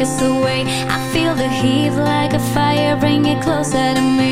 away. I feel the heat like a fire, bring it closer to me.